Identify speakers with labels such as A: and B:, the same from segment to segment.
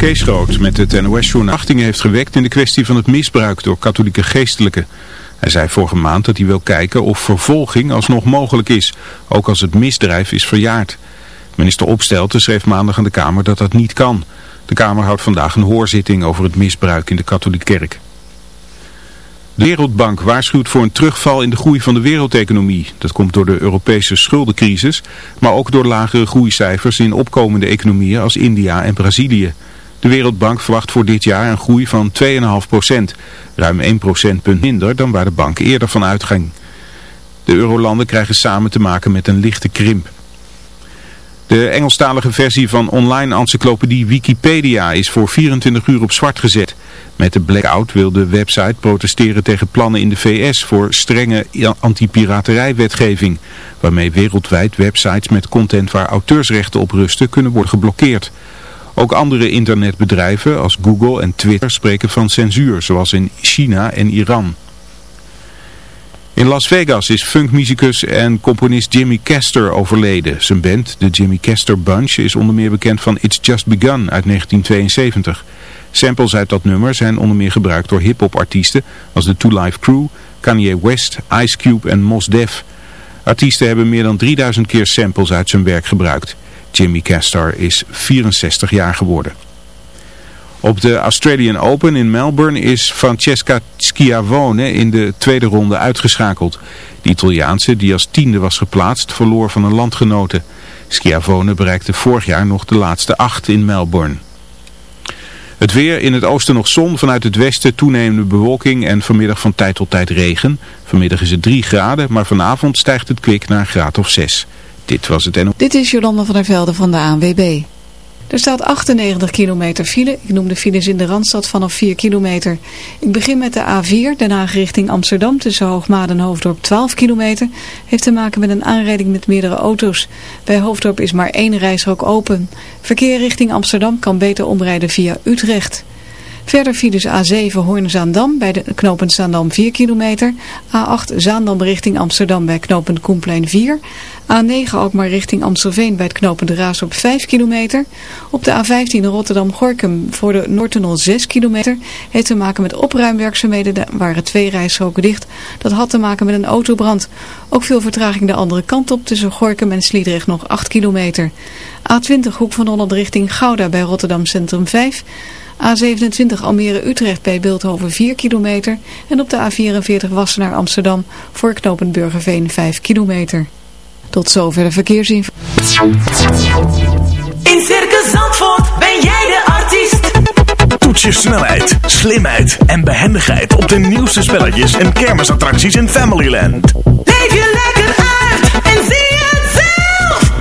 A: Kees Groot met het NOS-journaal heeft gewekt in de kwestie van het misbruik door katholieke geestelijken. Hij zei vorige maand dat hij wil kijken of vervolging alsnog mogelijk is, ook als het misdrijf is verjaard. Minister Opstelten schreef maandag aan de Kamer dat dat niet kan. De Kamer houdt vandaag een hoorzitting over het misbruik in de katholieke kerk. De Wereldbank waarschuwt voor een terugval in de groei van de wereldeconomie. Dat komt door de Europese schuldencrisis, maar ook door lagere groeicijfers in opkomende economieën als India en Brazilië. De Wereldbank verwacht voor dit jaar een groei van 2,5 procent, ruim 1 procentpunt minder dan waar de bank eerder van uitging. De eurolanden krijgen samen te maken met een lichte krimp. De Engelstalige versie van online encyclopedie Wikipedia is voor 24 uur op zwart gezet. Met de blackout wil de website protesteren tegen plannen in de VS voor strenge anti-piraterijwetgeving. Waarmee wereldwijd websites met content waar auteursrechten op rusten kunnen worden geblokkeerd. Ook andere internetbedrijven als Google en Twitter spreken van censuur, zoals in China en Iran. In Las Vegas is funkmuzikus en componist Jimmy Castor overleden. Zijn band, de Jimmy Castor Bunch, is onder meer bekend van It's Just Begun uit 1972. Samples uit dat nummer zijn onder meer gebruikt door hip-hop artiesten als de Two Live Crew, Kanye West, Ice Cube en Mos Def. Artiesten hebben meer dan 3000 keer samples uit zijn werk gebruikt. Jimmy Castor is 64 jaar geworden. Op de Australian Open in Melbourne is Francesca Schiavone in de tweede ronde uitgeschakeld. De Italiaanse, die als tiende was geplaatst, verloor van een landgenote. Schiavone bereikte vorig jaar nog de laatste acht in Melbourne. Het weer in het oosten nog zon, vanuit het westen toenemende bewolking en vanmiddag van tijd tot tijd regen. Vanmiddag is het 3 graden, maar vanavond stijgt het kwik naar graad of 6. Dit was het NO.
B: Dit is Jolanda van der Velde van de ANWB. Er staat 98 kilometer file. Ik noem de files in de Randstad vanaf 4 kilometer. Ik begin met de A4, Den Haag richting Amsterdam tussen Hoogmaat en Hoofddorp 12 kilometer. Heeft te maken met een aanrijding met meerdere auto's. Bij Hoofddorp is maar één reisrook open. Verkeer richting Amsterdam kan beter omrijden via Utrecht. Verder files A7 Hoorn-Zaandam bij de knooppunt Zaandam 4 kilometer. A8 Zaandam richting Amsterdam bij knooppunt Koenplein 4. A9 ook maar richting Amstelveen bij het knooppunt Raas op 5 kilometer. Op de A15 Rotterdam-Gorkum voor de Noordtunnel 6 kilometer. Heeft te maken met opruimwerkzaamheden. Er waren twee rijstroken dicht. Dat had te maken met een autobrand. Ook veel vertraging de andere kant op tussen Gorkum en Sliedrecht nog 8 kilometer. A20 Hoek van Holland richting Gouda bij Rotterdam Centrum 5 A27 Almere-Utrecht bij Beeldhoven 4 kilometer. En op de A44 Wassenaar Amsterdam voor knooppunt Burgerveen 5 kilometer. Tot zover de verkeersinformatie.
C: In Circus Zandvoort ben jij de artiest.
D: Toets je snelheid, slimheid en behendigheid op de nieuwste spelletjes en kermisattracties in Familyland.
C: Leef je lekker uit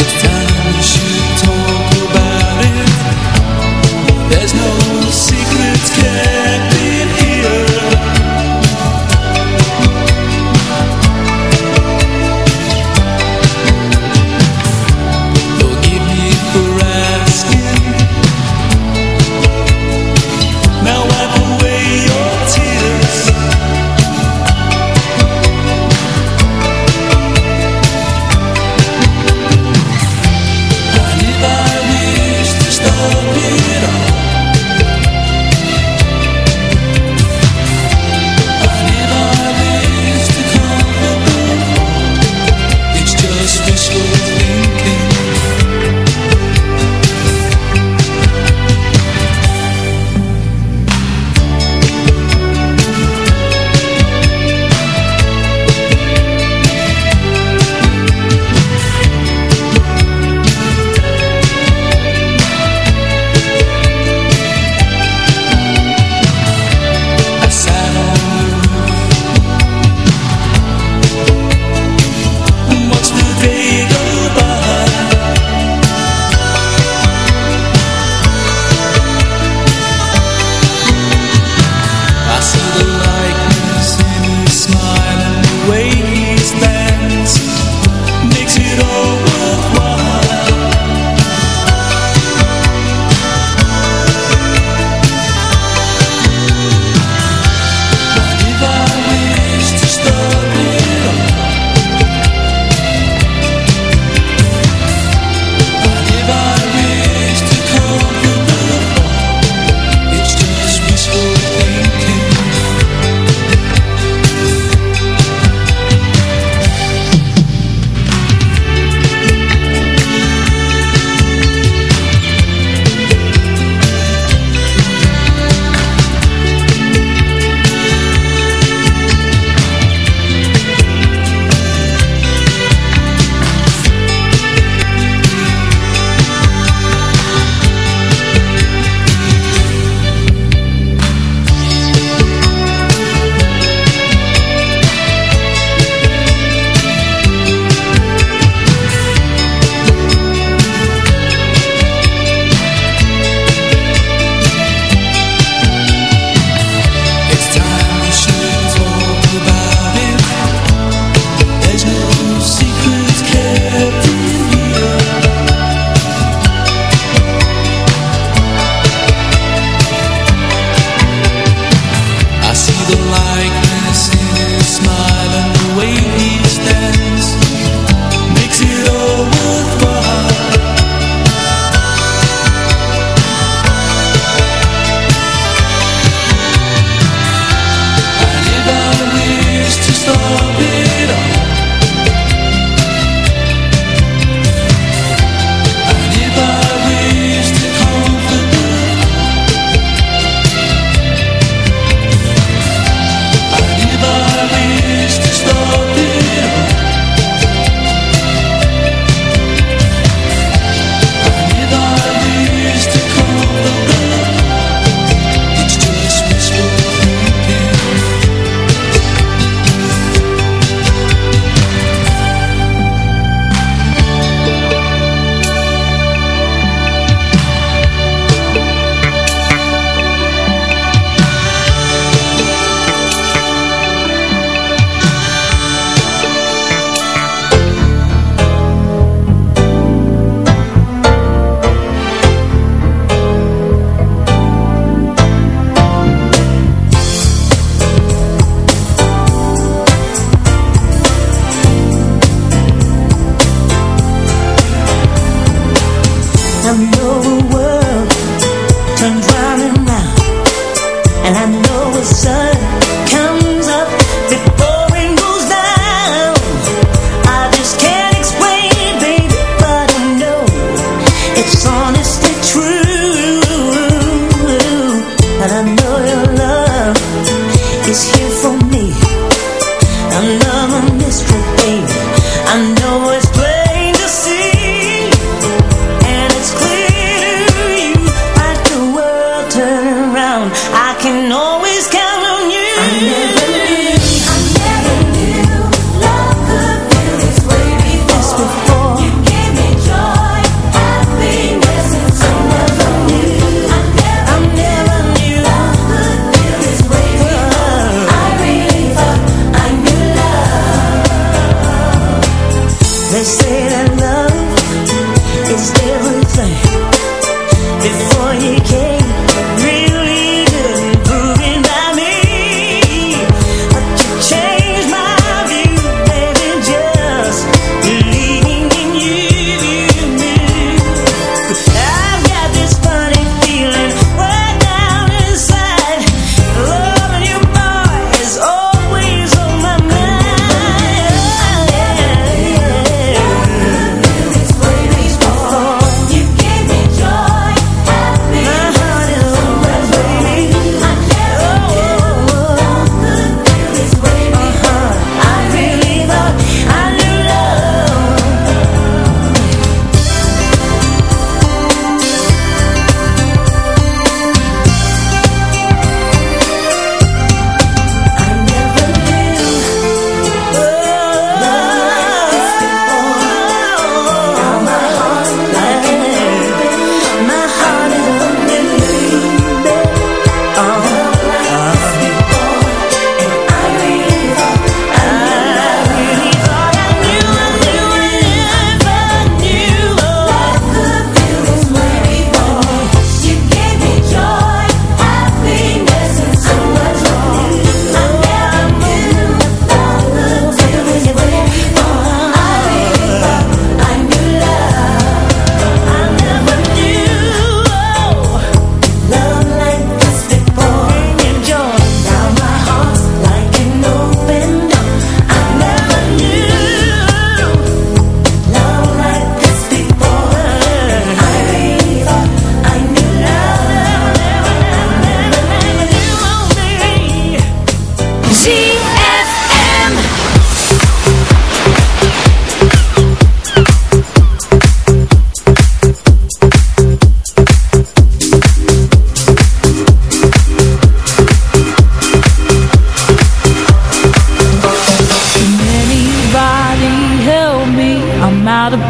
E: It's time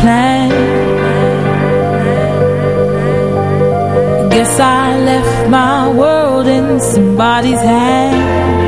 F: plan. Guess I left my world in somebody's hand.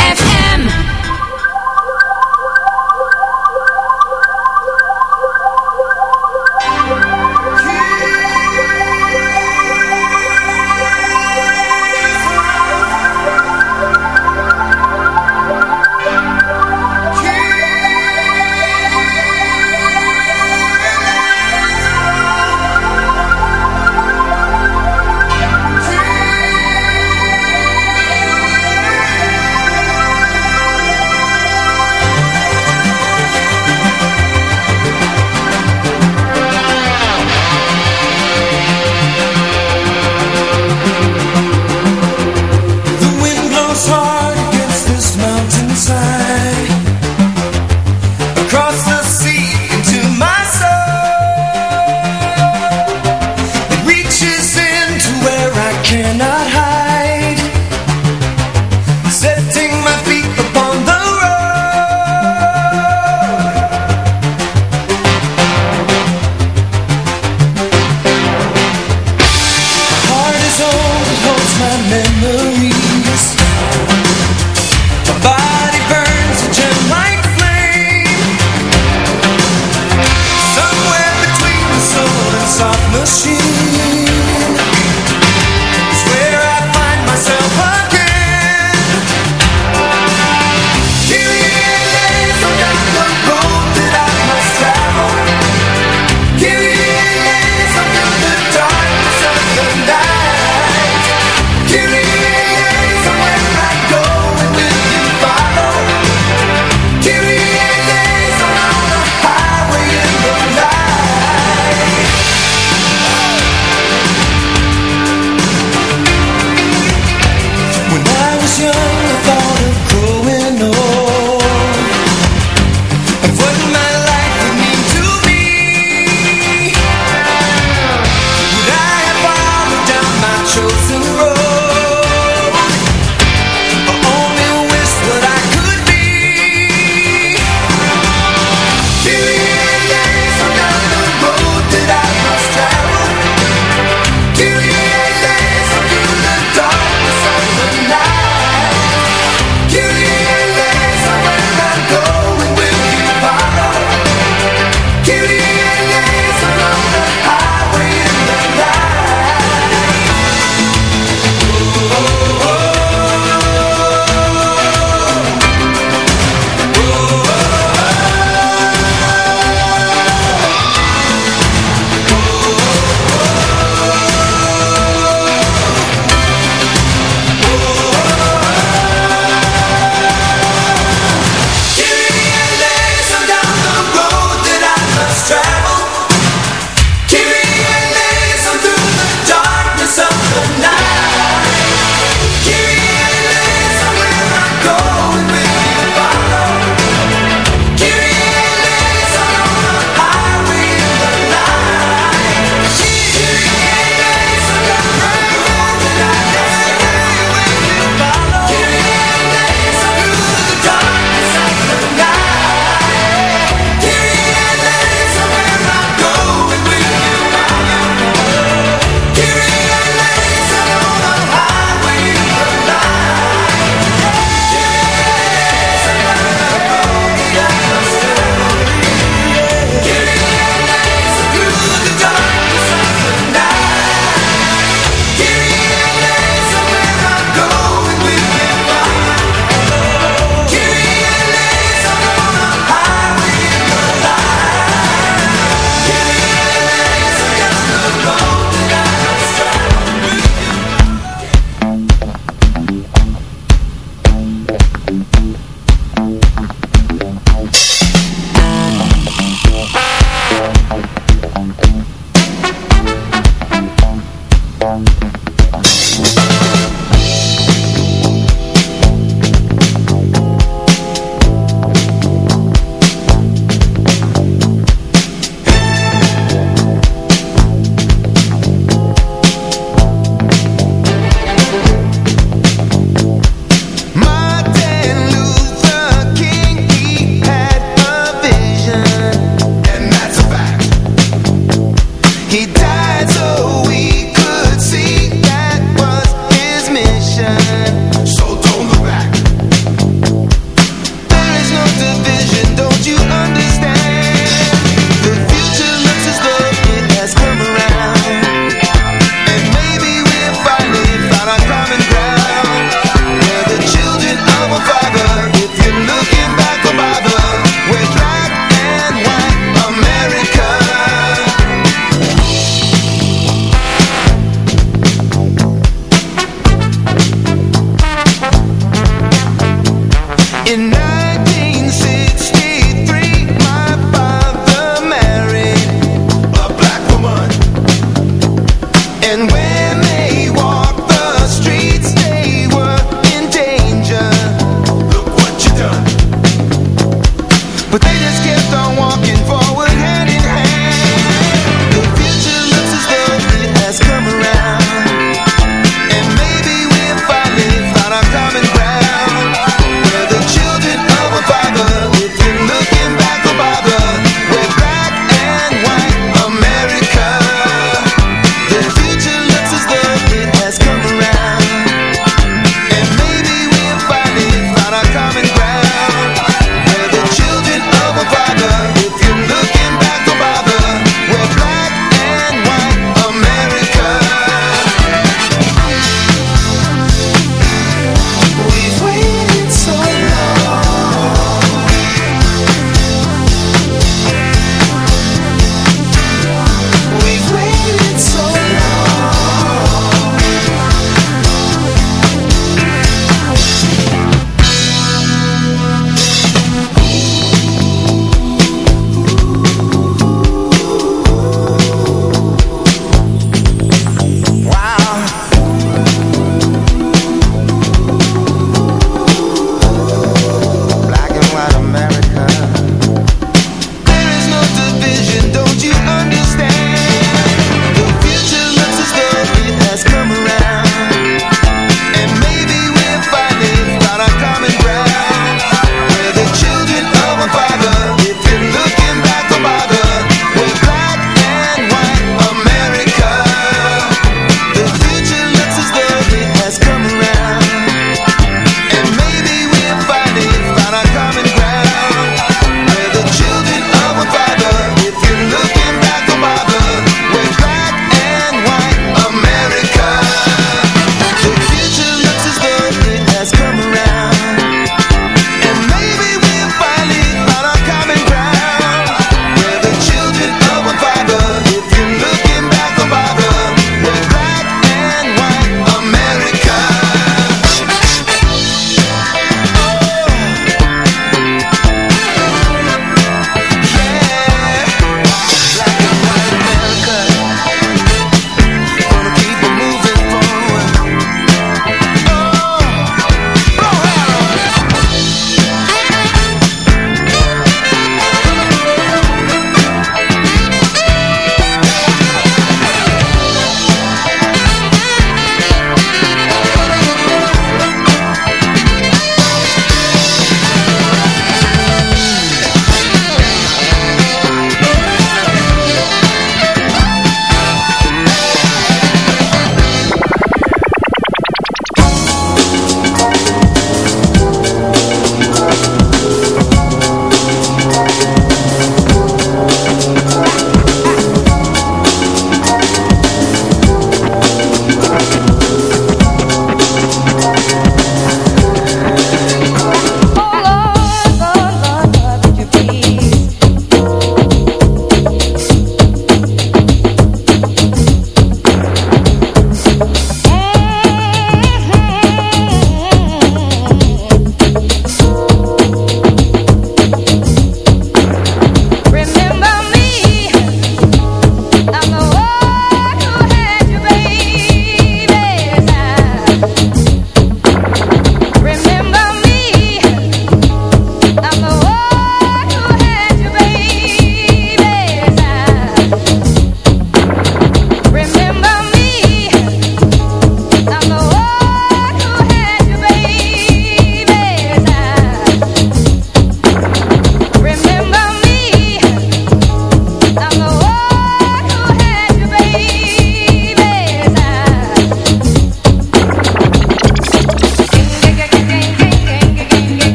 G: she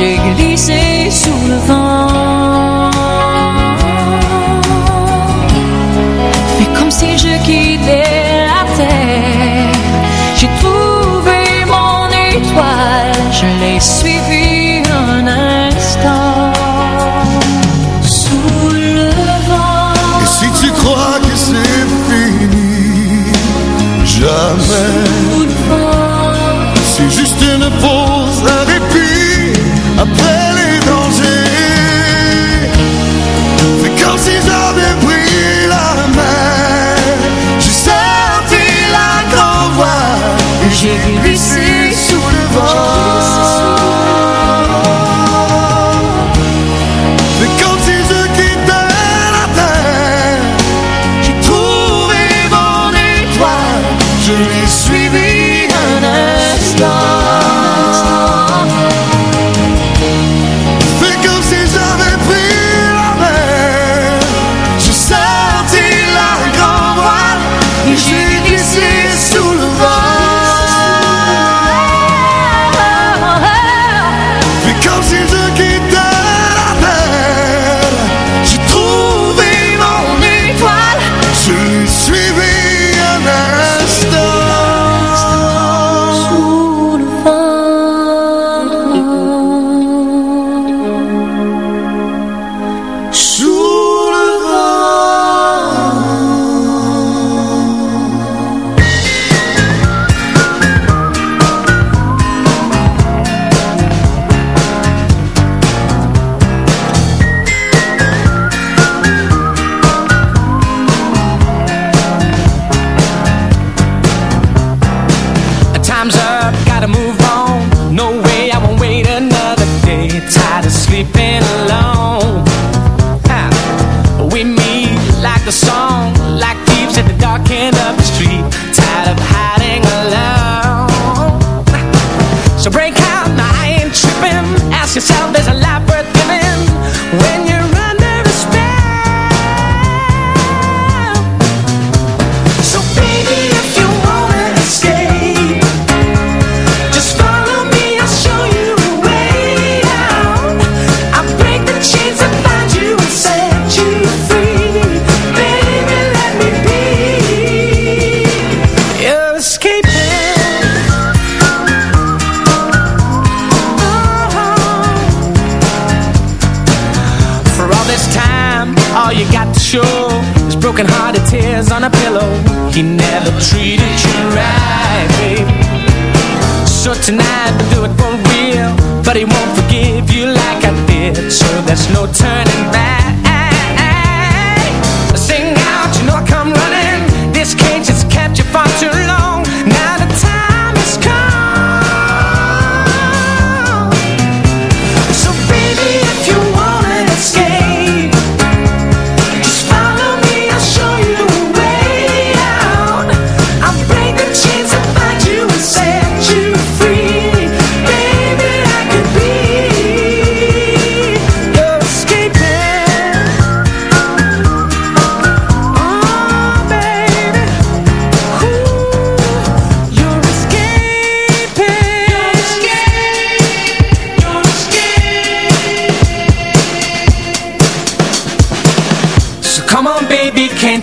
F: j'ai glissé sous le vent. Fais comme si je quittais la terre. J'ai trouvé mon étoile, je l'ai suivie un instant. Sous le vent.
H: Et si tu crois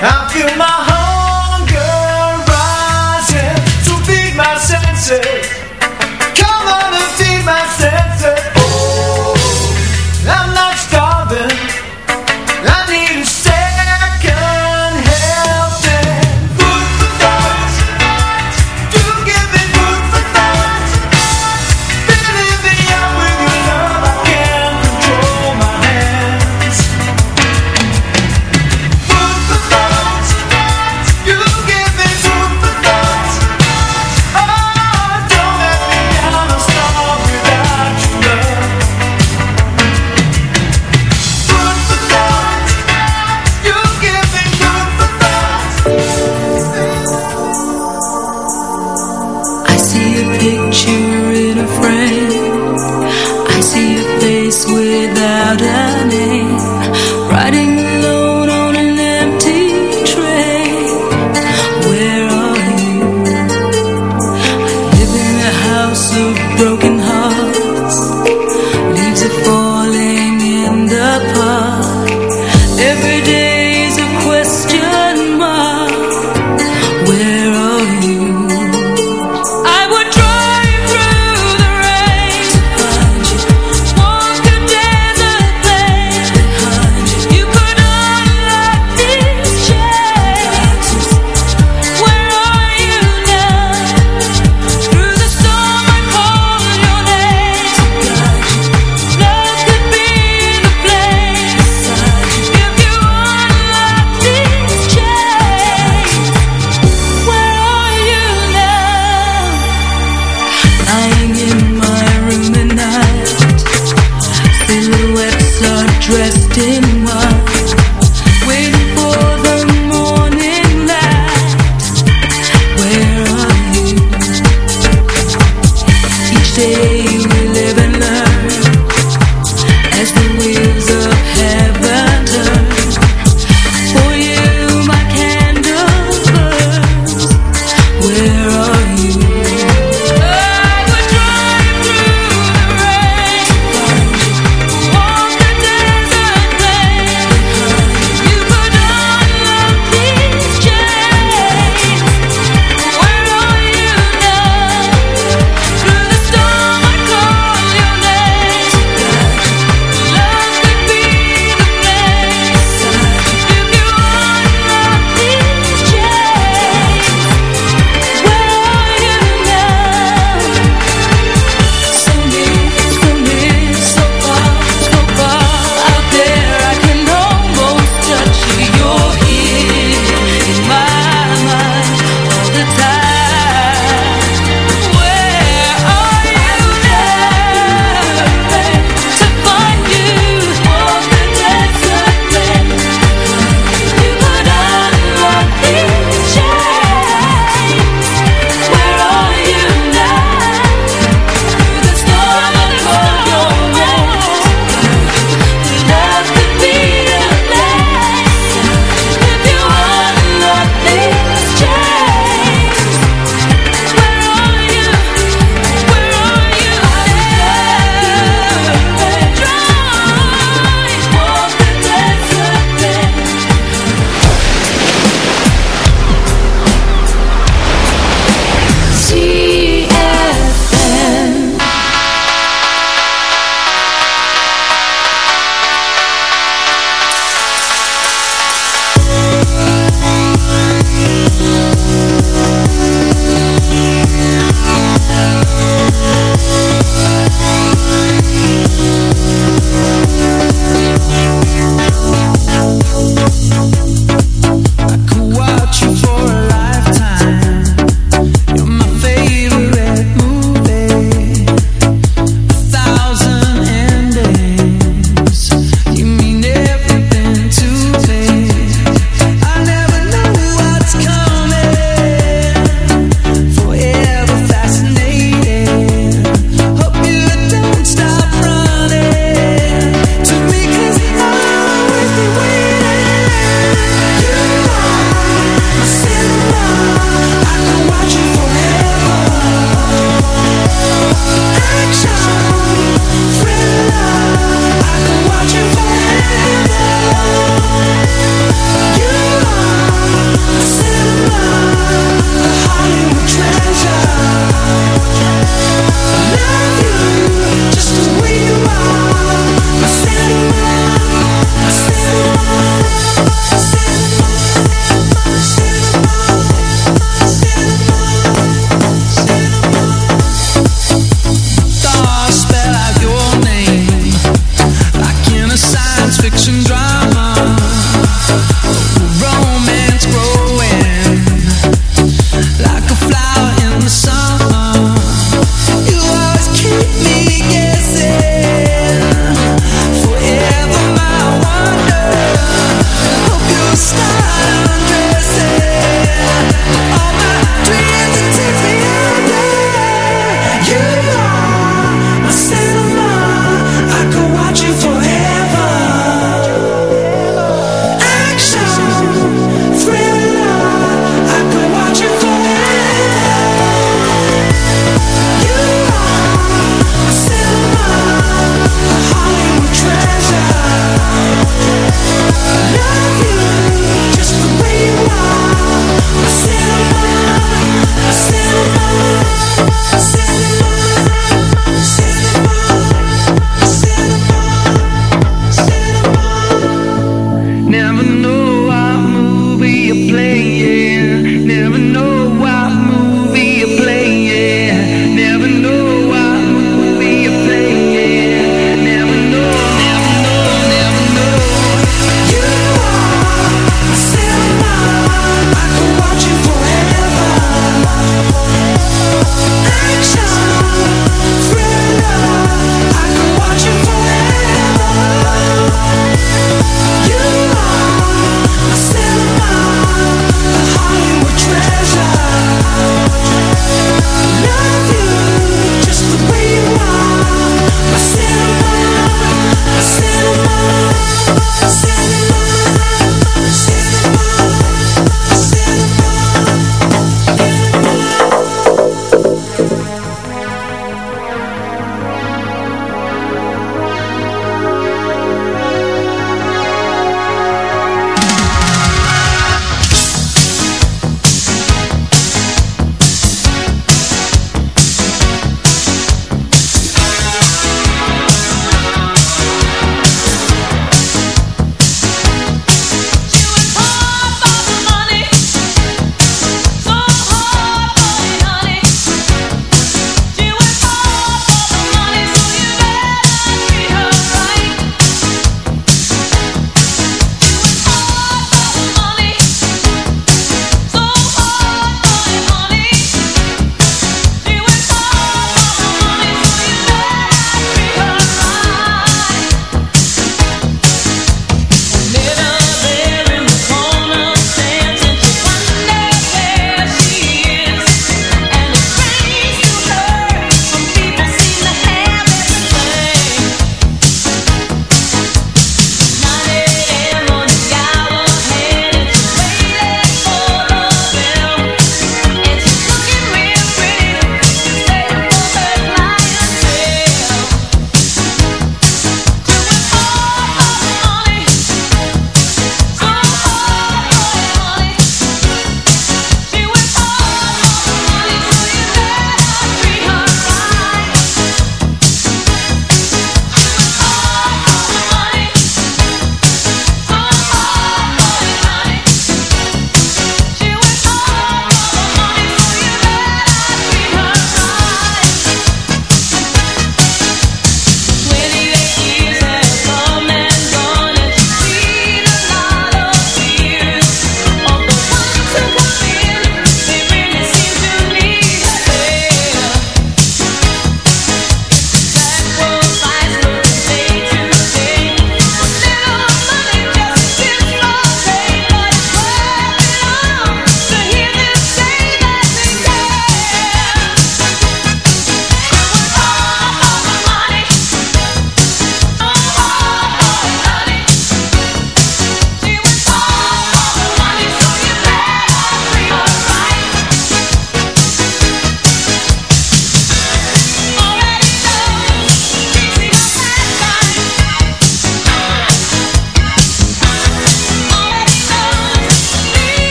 E: I feel my
I: heart